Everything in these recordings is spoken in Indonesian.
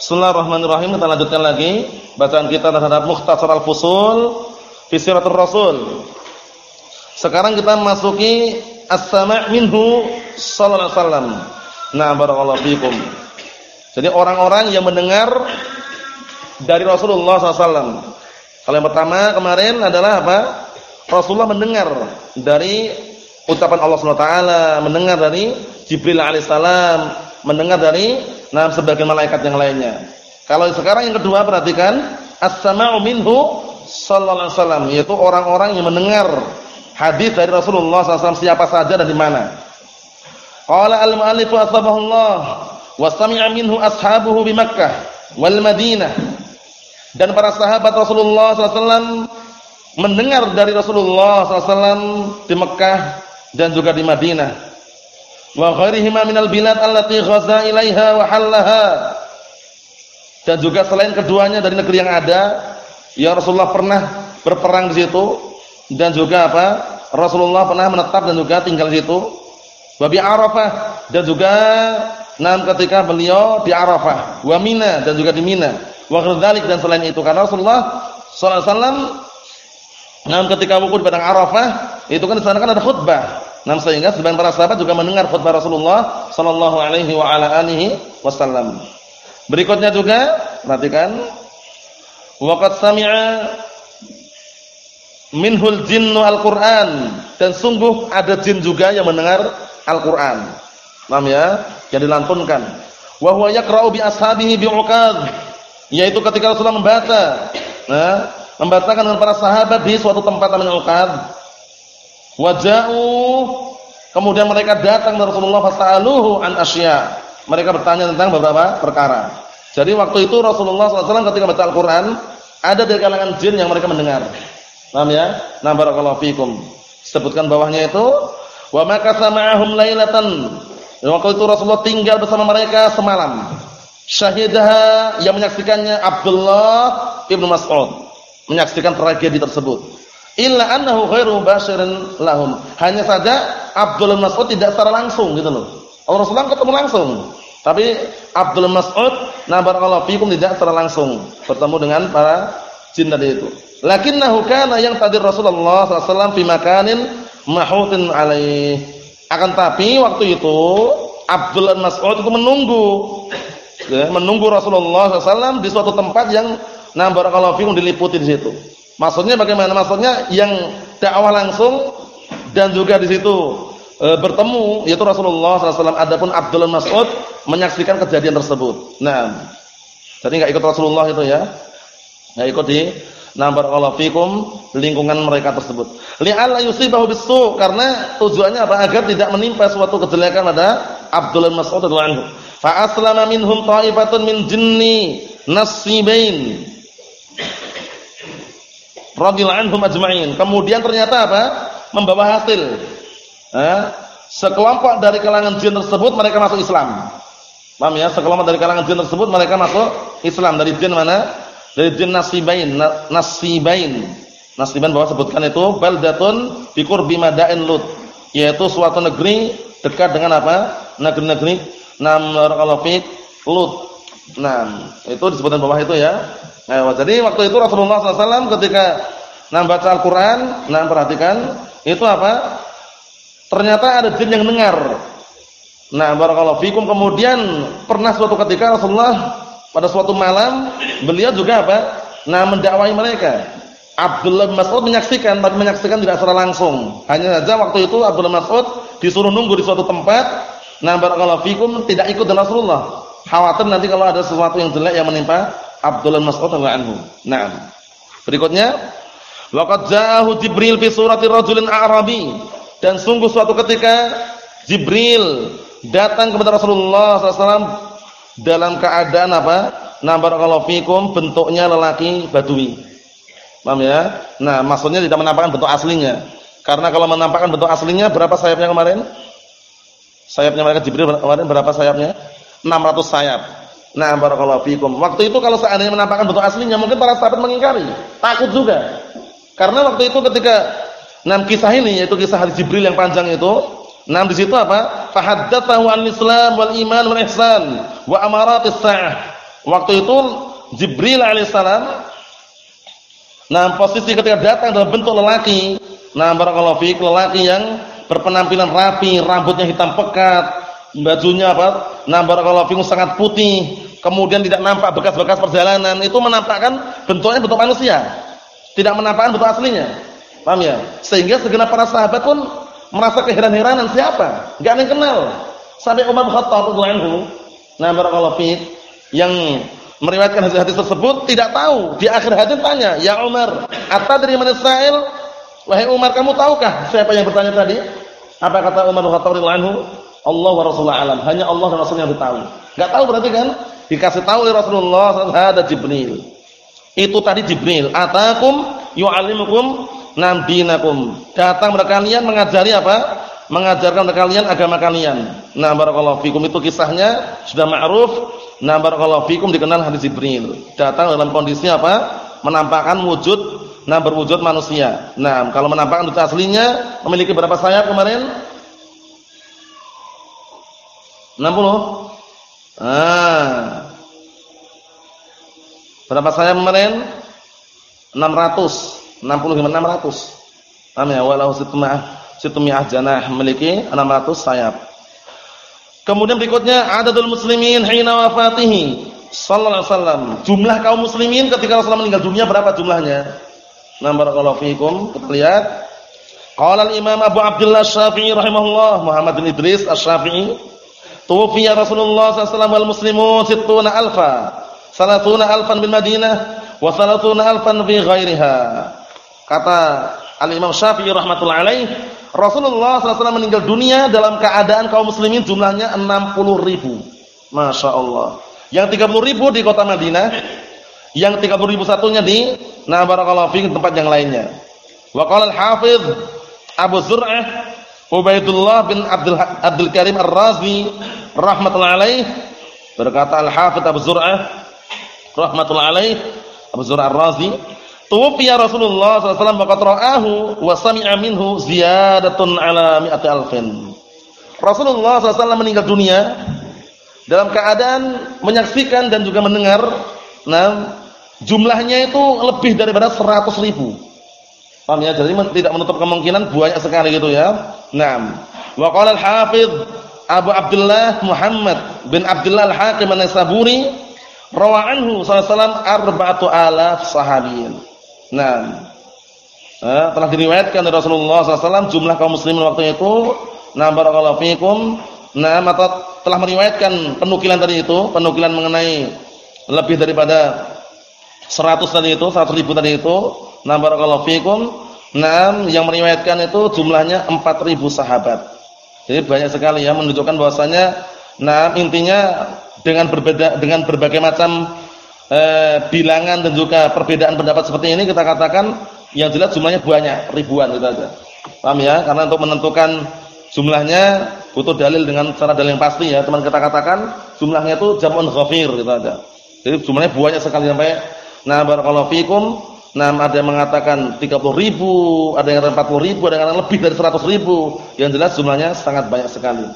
Bismillahirrahmanirrahim. Kita lanjutkan lagi bacaan kita terhadap Mukhtasar Al-Fusul fi Siratul Rasul. Sekarang kita masuki as-sama' minhu sallallahu alaihi wasallam. Nah, barakallahu fikum. Jadi orang-orang yang mendengar dari Rasulullah SAW. Kalau yang pertama kemarin adalah apa? Rasulullah mendengar dari ucapan Allah SWT, mendengar dari Jibril alaihissalam, mendengar dari nah sebagian malaikat yang lainnya. Kalau sekarang yang kedua perhatikan as-sama'u minhu sallallahu alaihi wasallam, yaitu orang-orang yang mendengar hadis dari Rasulullah SAW siapa saja dan di mana. Qala al-mu'allif asbahullah wa sami'a minhu ashabuhu bi Makkah wal Madinah. Dan para sahabat Rasulullah SAW mendengar dari Rasulullah SAW di Mekah dan juga di Madinah. Wa ghairihima minal bilad allati ghaza ilaiha wa hallaha. Dan juga selain keduanya dari negeri yang ada, ya Rasulullah pernah berperang di situ dan juga apa? Rasulullah pernah menetap dan juga tinggal di situ. Wa bi Arafah dan juga nam ketika beliau di Arafah, wa Mina dan juga di Mina. Wa dzalik dan selain itu karena Rasulullah sallallahu alaihi wasallam nam ketika wukuf di padang Arafah, itu kan di sana kan ada khutbah. Nah, sehingga sebagian para sahabat juga mendengar khutbah Rasulullah sallallahu alaihi wasallam. Berikutnya juga perhatikan waqad sami'a minhul jinnu al-Qur'an dan sungguh ada jin juga yang mendengar Al-Qur'an. Paham ya? Yang dilantunkan. Wa huwa yaqra'u bi ashabihi. Yaitu ketika Rasulullah membaca, nah, membacakan dengan para sahabat di suatu tempat namanya Uqad. Waja'u kemudian mereka datang ke Rasulullah fasaluhu an asya. Mereka bertanya tentang beberapa perkara. Jadi waktu itu Rasulullah SAW ketika baca Al-Qur'an, ada dari kalangan jin yang mereka mendengar. Paham ya? Nah fikum. Sebutkan bawahnya itu wa makatha ma'ahum lailatan Waktu itu Rasulullah tinggal bersama mereka semalam. Syahidah yang menyaksikannya Abdullah ibnu Mas'ud. Menyaksikan tragedi tersebut. Illa annahu ghairu basyirin lahum. Hanya saja Abdullah Mas'ud tidak secara langsung gitu loh. Allah Rasulullah ketemu langsung. Tapi Abdullah Mas'ud na barakallahu fikum tidak secara langsung bertemu dengan para jin tadi itu. Lakinnahu kana yang tadi Rasulullah wasallam fi makanin mahutin alaihi akan tapi waktu itu Abdullah Mas'ud itu menunggu ya, menunggu Rasulullah SAW di suatu tempat yang nah barakallahu fikum diliputi di situ. Maksudnya bagaimana? Maksudnya yang dakwah langsung dan juga di situ e, bertemu yaitu Rasulullah SAW. Adapun Abdullah Mas'ud menyaksikan kejadian tersebut. Nah, jadi nggak ikut Rasulullah itu ya, nggak ikut di barakallahu fikum lingkungan mereka tersebut. Li'alla yusibahu bisu karena tujuannya apa? Agar tidak menimpa suatu kejelekan pada Abdullah Mas'ud radhiyallahu anhu. Fa aslama minhum ta'ifatun min jinni nasibain. Radhiyallahu anhum ajma'in. Kemudian ternyata apa? Membawa hasil. Eh, sekelompok dari kalangan jin tersebut mereka masuk Islam. Paham ya? Sekelompok dari kalangan jin tersebut mereka masuk Islam. Dari jin mana? dari jin nasibain nasibain nasibain bahwa sebutkan itu baldatun fi qurbi madain lut yaitu suatu negeri dekat dengan apa negeri-negeri nam qalafik lut nah itu disebutkan bawah itu ya nah, jadi waktu itu Rasulullah SAW ketika nam baca Al-Quran nah perhatikan itu apa ternyata ada jin yang dengar nah barakallahu fikum kemudian pernah suatu ketika Rasulullah pada suatu malam beliau juga apa? Nah, mendakwai mereka. Abdullah bin Mas'ud menyaksikan, tapi menyaksikan tidak secara langsung. Hanya saja waktu itu Abdullah bin Mas'ud disuruh nunggu di suatu tempat. Nah, barakallahu fikum tidak ikut dengan Rasulullah. Khawatir nanti kalau ada sesuatu yang jelek yang menimpa Abdullah Mas'ud radhiyallahu anhu. Nah, berikutnya waqad ja'ahu Jibril fi surati rajulin a'rabi dan sungguh suatu ketika Jibril datang kepada Rasulullah SAW dalam keadaan apa? Nah barakallahu fikum bentuknya lelaki badui. Paham ya? Nah, maksudnya tidak menampakkan bentuk aslinya. Karena kalau menampakkan bentuk aslinya berapa sayapnya kemarin? Sayapnya mereka Jibril kemarin berapa sayapnya? 600 sayap. Nah, barakallahu fikum. Waktu itu kalau seandainya menampakkan bentuk aslinya, mungkin para sahabat mengingkari, takut juga. Karena waktu itu ketika enam kisah ini yaitu kisah hadis Jibril yang panjang itu, Nah di situ apa? Fahaddatsahu an Islam wal iman wal ihsan wa amaratis sa'ah. Waktu itu Jibril alaihissalam nah posisi ketika datang dalam bentuk lelaki, nah barakallahu fiik lelaki yang berpenampilan rapi, rambutnya hitam pekat, bajunya apa? Nah barakallahu fiik sangat putih, kemudian tidak nampak bekas-bekas perjalanan, itu menampakkan bentuknya bentuk manusia. Tidak menampakkan bentuk aslinya. Paham ya? Sehingga segenap para sahabat pun merasa keheran-heranan siapa? Enggak ada yang kenal. Sampai Umar bin Khattab radhiyallahu nah barakallahu fiik yang meriwayatkan hadis-hadis tersebut tidak tahu. Di akhir hadis tanya, "Ya Umar, atadri man sa'il?" Wahai Umar, kamu tahukah siapa yang bertanya tadi? Apa kata Umar bin Khattab radhiyallahu? Allah wa Rasulullah alam. Hanya Allah dan Rasulnya yang tahu. Enggak tahu berarti kan? Dikasih tahu oleh Rasulullah ada Jibril. Itu tadi Jibril. Atakum yu'allimukum nabinakum. Datang kepada kalian mengajari apa? Mengajarkan kepada kalian agama kalian. Nah, barakallahu fikum itu kisahnya sudah ma'ruf Nah barakallahu fikum dikenal hadis Jibril. Datang dalam kondisi apa? Menampakkan wujud nah berwujud manusia. Nah, kalau menampakkan wujud aslinya memiliki berapa sayap kemarin? 60. Ah. Berapa sayap kemarin? 600. 60 gimana 600. Paham ya? Walau situmah situmah janah memiliki 600 sayap. Kemudian berikutnya adadul muslimin hina wafatihi sallallahu alaihi wasallam. Jumlah kaum muslimin ketika Rasulullah meninggal dunia berapa jumlahnya? Nah, barakallahu fiikum. Kita lihat. Qala al-Imam Abu Abdullah Syafi'i rahimahullah, Muhammad bin Idris Asy-Syafi'i, tuwfiya Rasulullah sallallahu alaihi wasallam wal muslimun sittuna alfa. Salatuna alfan bil Madinah wa salatuna alfan fi ghairiha. Kata Al-Imam Syafi'i rahmatullahi alaih, Rasulullah SAW meninggal dunia dalam keadaan kaum muslimin jumlahnya 60 ribu. Masya Allah. Yang 30 ribu di kota Madinah. Yang 30 ribu satunya di nah barakallahu tempat yang lainnya. Wa qala al-Hafidh Abu Zur'ah Ubaidullah bin Abdul, Abdul Karim Ar-Razi rahmatullahi alaih berkata Al-Hafidh Abu Zur'ah rahmatullahi alaih Abu Zur'ah Ar-Razi Tuwfiya Rasulullah SAW faqad ra'ahu wa sami'a minhu ziyadatun ala mi'ati alfin. Rasulullah SAW meninggal dunia dalam keadaan menyaksikan dan juga mendengar nah jumlahnya itu lebih daripada 100 ribu. Paham ya? Jadi tidak menutup kemungkinan banyak sekali gitu ya. Naam. Wa qala al-Hafidz Abu Abdullah Muhammad bin Abdullah Al-Hakim An-Naisaburi rawa anhu sallallahu alaihi wasallam arba'atu alaf sahabiyin. Nah, eh, telah diriwayatkan dari Rasulullah SAW jumlah kaum muslimin waktu itu. Nah, barakallahu fiikum. Nah, mata telah meriwayatkan penukilan tadi itu, penukilan mengenai lebih daripada 100 tadi itu, 100 ribu tadi itu. Nah, barakallahu fiikum. Nah, yang meriwayatkan itu jumlahnya 4000 sahabat. Jadi banyak sekali ya menunjukkan bahwasanya nah intinya dengan berbeda dengan berbagai macam eh, bilangan dan juga perbedaan pendapat seperti ini kita katakan yang jelas jumlahnya banyak, ribuan gitu aja. Paham ya? Karena untuk menentukan jumlahnya butuh dalil dengan cara dalil yang pasti ya. Teman kita katakan jumlahnya itu jamun ghafir gitu aja. Jadi jumlahnya banyak sekali sampai nah barakallahu fikum. Nah, ada yang mengatakan 30 ribu, ada yang mengatakan 40 ribu, ada yang lebih dari 100 ribu. Yang jelas jumlahnya sangat banyak sekali.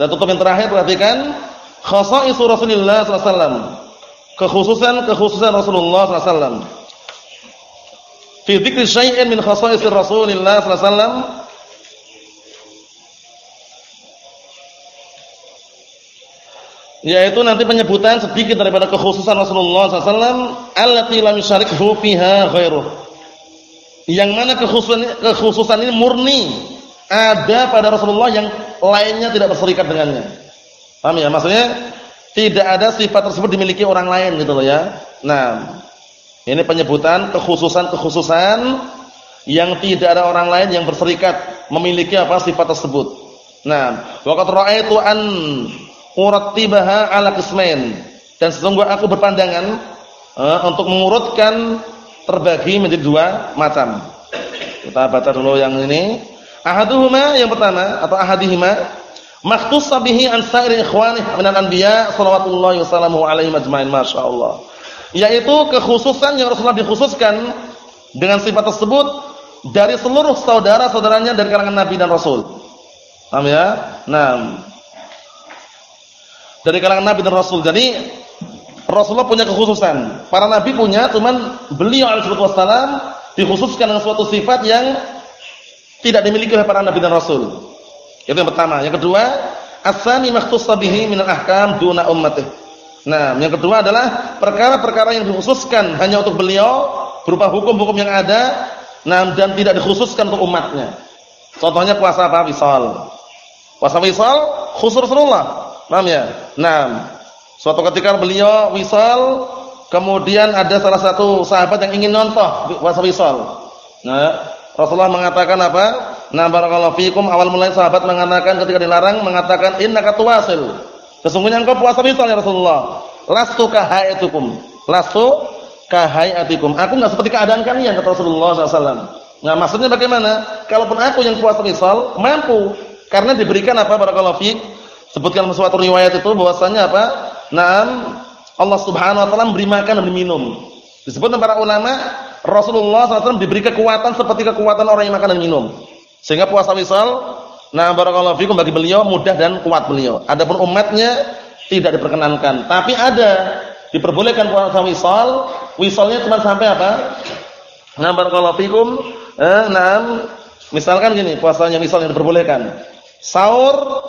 Dan tutup yang terakhir perhatikan khasaisu Rasulullah wasallam kekhususan-kekhususan Rasulullah SAW. Fi dzikri syai'in min khasaisir Rasulillah SAW yaitu nanti penyebutan sedikit daripada kekhususan Rasulullah SAW allati lam yusyarikhu fiha ghairuh yang mana kekhususan kekhususan ini murni ada pada Rasulullah yang lainnya tidak berserikat dengannya paham ya maksudnya tidak ada sifat tersebut dimiliki orang lain gitu loh ya. Nah, ini penyebutan kekhususan-kekhususan yang tidak ada orang lain yang berserikat memiliki apa sifat tersebut. Nah, waqad ra'aitu an urattibaha ala qismain. Dan sesungguhnya aku berpandangan uh, untuk mengurutkan terbagi menjadi dua macam. Kita baca dulu yang ini. Ahaduhuma yang pertama atau ahadihima Makhtus bihi an sa'iri ikhwanih minal anbiya sallallahu wasallamu alaihi majma'in masyaallah. Yaitu kekhususan yang Rasulullah dikhususkan dengan sifat tersebut dari seluruh saudara-saudaranya dari kalangan nabi dan rasul. Paham ya? Nah, dari kalangan nabi dan rasul. Jadi Rasulullah punya kekhususan. Para nabi punya, cuman beliau alaihi wasallam dikhususkan dengan suatu sifat yang tidak dimiliki oleh para nabi dan rasul. Itu yang pertama. Yang kedua, asani makhtussa bihi min al-ahkam duna ummati. Nah, yang kedua adalah perkara-perkara yang dikhususkan hanya untuk beliau berupa hukum-hukum yang ada nah, dan tidak dikhususkan untuk umatnya. Contohnya puasa apa? Wisal. Puasa wisal khusus Rasulullah. Paham ya? Nah, Suatu ketika beliau wisal, kemudian ada salah satu sahabat yang ingin nonton puasa wisal. Nah, Rasulullah mengatakan apa? Nah, barakallahu fikum awal mulai sahabat mengatakan ketika dilarang mengatakan innaka tuwasil. Sesungguhnya engkau puasa wisal ya Rasulullah. Lastu kahayatukum. Lastu kahayatikum. Aku enggak seperti keadaan kalian kata Rasulullah SAW. Nah, maksudnya bagaimana? Kalaupun aku yang puasa wisal mampu karena diberikan apa barakallahu fik sebutkan suatu riwayat itu bahwasanya apa? Naam, Allah Subhanahu wa taala memberi makan dan minum. Disebut para ulama, Rasulullah SAW diberi kekuatan seperti kekuatan orang yang makan dan minum. Sehingga puasa wisal, nah barakallahu fikum bagi beliau mudah dan kuat beliau. Adapun umatnya tidak diperkenankan. Tapi ada diperbolehkan puasa wisal, wisalnya cuma sampai apa? Nah barakallahu fikum, eh, nah misalkan gini, puasanya wisal yang diperbolehkan. Sahur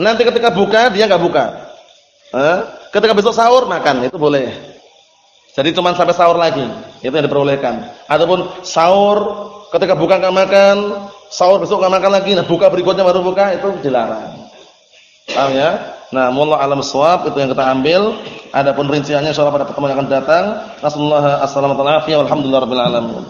nanti ketika buka dia enggak buka. Eh? Ketika besok sahur makan itu boleh. Jadi cuma sampai sahur lagi, itu yang diperbolehkan. Ataupun sahur ketika buka enggak makan, sahur besok enggak makan lagi, nah buka berikutnya baru buka itu dilarang. Paham ya? Nah, mullah alam swab itu yang kita ambil. Adapun rinciannya insyaallah pada pertemuan yang akan datang. Nasallahu alaihi wasallam alamin.